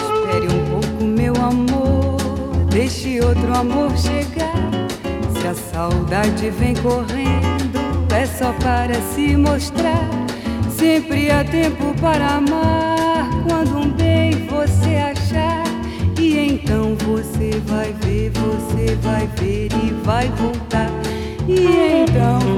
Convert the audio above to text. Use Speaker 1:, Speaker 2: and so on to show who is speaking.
Speaker 1: Espere um pouco, meu amor, deixe outro amor chegar. Se a saudade vem correndo, é só para se mostrar. Sempre há tempo para amar, quando um bem você achar. E então você vai ver, você vai ver e vai voltar. E então